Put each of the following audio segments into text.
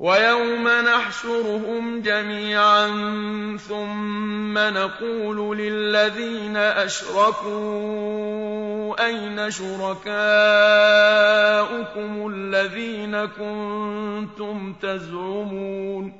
وَيَوْمَ نَحْشُرُهُمْ جَمِيعًا ثُمَّ نَقُولُ لِلَّذِينَ أَشْرَكُوا أَيْنَ شُرَكَاؤُكُمُ الَّذِينَ كُنتُمْ تَزْعُمُونَ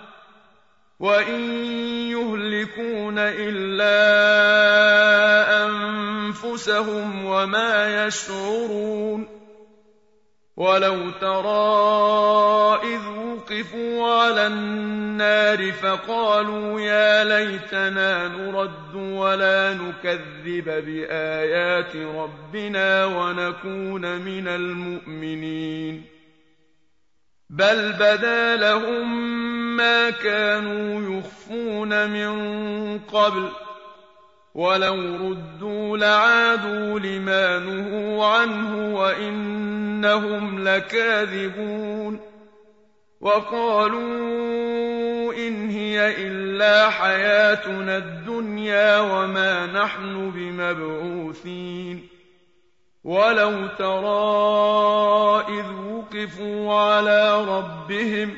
وَإِن يُهْلِكُونَ إِلَّا أَنفُسَهُمْ وَمَا يَشْعُرُونَ وَلَوْ تَرَىٰ إِذْ وُقِفُوا عَلَى النَّارِ فَقَالُوا يَا لَيْتَنَا نُرَدُّ وَلَا نُكَذِّبَ بِآيَاتِ رَبِّنَا وَنَكُونَ مِنَ الْمُؤْمِنِينَ بَلْ بَدَا لَهُم مَّا كَانُوا يُخْفُونَ مِن قَبْلُ ۖ وَلَوْ رُدُّوا لَعَادُوا لِمَا نُهُوا عَنْهُ وَإِنَّهُمْ لَكَاذِبُونَ وَقَالُوا إِنْ هِيَ إِلَّا حَيَاتُنَا الدُّنْيَا وَمَا نَحْنُ بِمَبْعُوثِينَ وَلَوْ تَرَىٰ إِذْ وُقِفُوا عَلَىٰ رَبِّهِمْ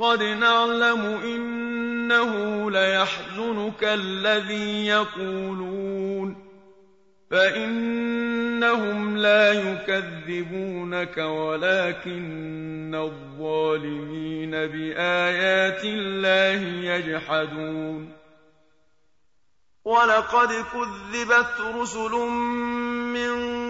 قد نعلم إنه ليحزنك الذي يقولون فإنهم لا يكذبونك ولكن الظالمين بآيات الله يجحدون ولقد كذبت رسل من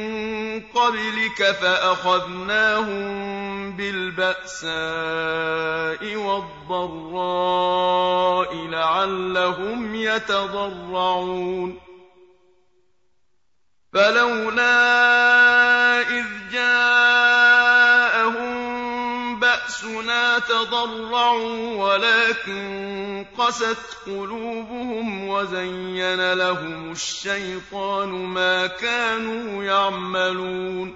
قبلك فأخذناهم بالبأساء والضراء لعلهم يتضرعون. فلولا إذ جاءهم بأسنا تضرعوا ولكن قست قلوبهم وزين لهم الشيطان ما كانوا يعملون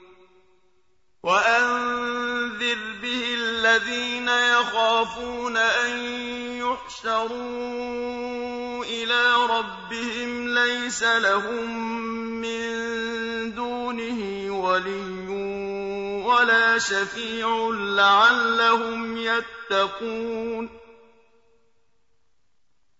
وأنذر به الذين يخافون أن يحشروا إلى ربهم ليس لهم من دونه ولي ولا شفيع لعلهم يتقون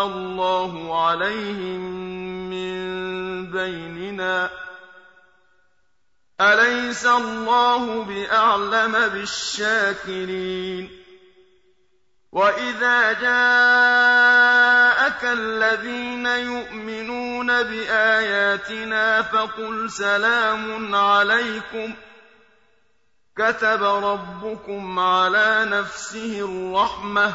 الله عليهم من بيننا. أليس الله بأعلم بالشاكرين؟ وإذا جاءك الذين يؤمنون بآياتنا فقل سلام عليكم. كتب ربكم على نفسه الرحمة.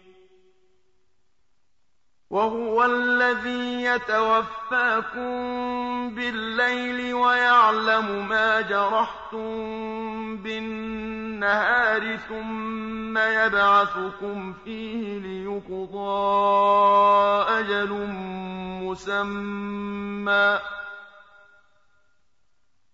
وهو الذي يتوفاكم بالليل ويعلم ما جرحتم بالنهار ثم يبعثكم فيه ليقضى أجل مسمى.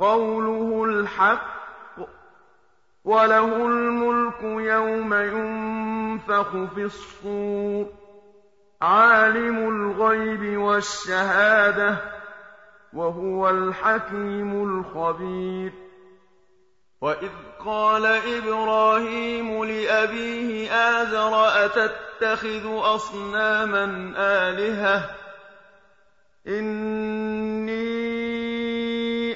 قوله الحق وله الملك يوم ينفخ في الصور عالم الغيب والشهادة وهو الحكيم الخبير. وإذ قال إبراهيم لأبيه آزر أتتخذ أصناما آلهة؟ إني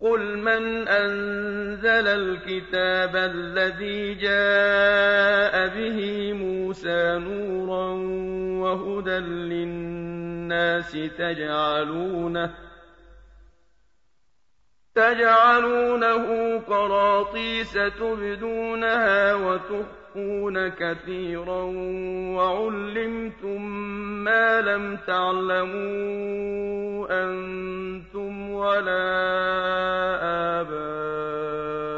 قل من أنزل الكتاب الذي جاء به موسى نورا وهدى للناس تجعلونه تجعلونه قراطيس تبدونها وتخفون كثيرا وعلمتم ما لم تعلموا أنتم ولا آباؤكم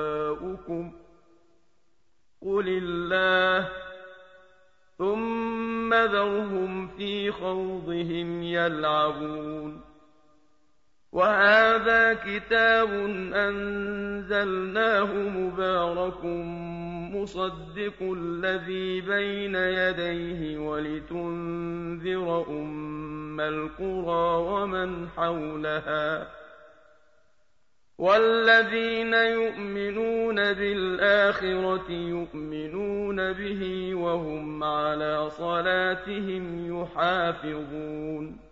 قل الله ثم ذرهم في خوضهم يلعبون وهذا كتاب أنزلناه مبارك مصدق الذي بين يديه ولتنذر أم القرى ومن حولها والذين يؤمنون بالآخرة يؤمنون به وهم على صلاتهم يحافظون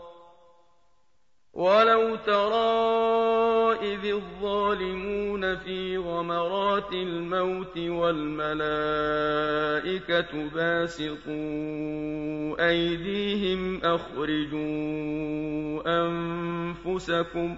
وَلَوْ تَرَىٰ إِذِ الظَّالِمُونَ فِي غَمَرَاتِ الْمَوْتِ وَالْمَلَائِكَةُ بَاسِطُو أَيْدِيهِمْ أَخْرِجُوا أَنفُسَكُمُ ۖ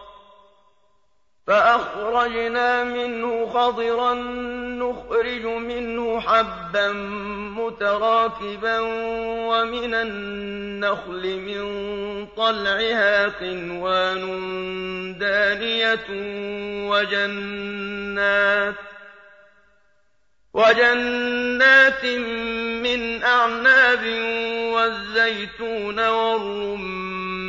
فَأَخْرَجْنَا مِنْهُ خَضِرًا نُّخْرِجُ مِنْهُ حَبًّا مُّتَرَاكِبًا وَمِنَ النَّخْلِ مِن طَلْعِهَا قِنْوَانٌ دَانِيَةٌ وَجَنَّاتٍ وَجَنَّاتٍ مِّنْ أَعْنَابٍ وَالزَّيْتُونَ وَالرُّمَّانَ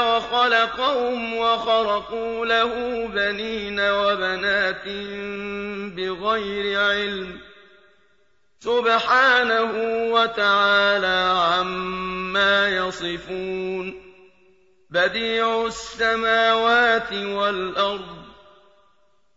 وَخَلَقَهُمْ وَخَرَقُوا لَهُ بَنِينَ وَبَنَاتٍ بِغَيْرِ عِلْمٍ ۚ سُبْحَانَهُ وَتَعَالَىٰ عَمَّا يَصِفُونَ بَدِيعُ السَّمَاوَاتِ وَالْأَرْضِ ۖ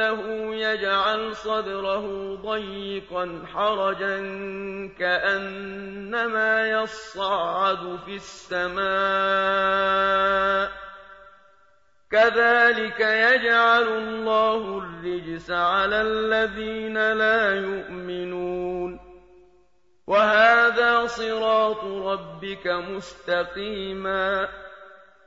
يُضِلَّهُ يَجْعَلْ صَدْرَهُ ضَيِّقًا حَرَجًا كَأَنَّمَا يَصَّعَّدُ فِي السَّمَاءِ ۚ كَذَٰلِكَ يَجْعَلُ اللَّهُ الرِّجْسَ عَلَى الَّذِينَ لَا يُؤْمِنُونَ وَهَٰذَا صِرَاطُ رَبِّكَ مُسْتَقِيمًا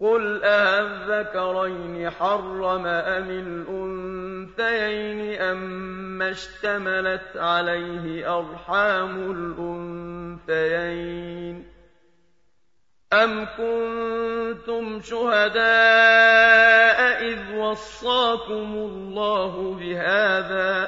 قل أهذكرين حرم أم الأنثيين أم اشتملت عليه أرحام الأنثيين أم كنتم شهداء إذ وصاكم الله بهذا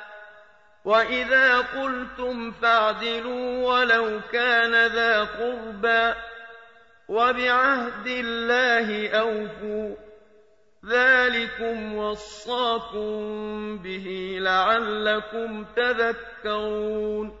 وَإِذَا قُلْتُمْ فَاعْدِلُوا وَلَوْ كَانَ ذَا قُرْبَىٰ وَبِعَهْدِ اللَّهِ أَوْفُوا ۚ ذَٰلِكُمْ وَصَّاكُم بِهِ لَعَلَّكُمْ تَذَكَّرُونَ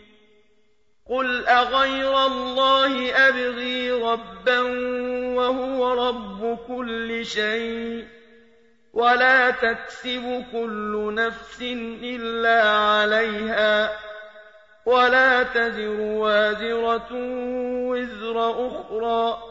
قل أغير الله أبغي ربا وهو رب كل شيء ولا تكسب كل نفس إلا عليها ولا تزر وازرة وزر أخرى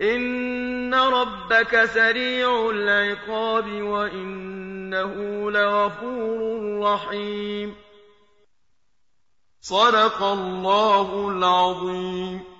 إِنَّ رَبَّكَ سَرِيعُ الْعِقَابِ وَإِنَّهُ لَغَفُورٌ رَّحِيمٌ. صدق الله العظيم.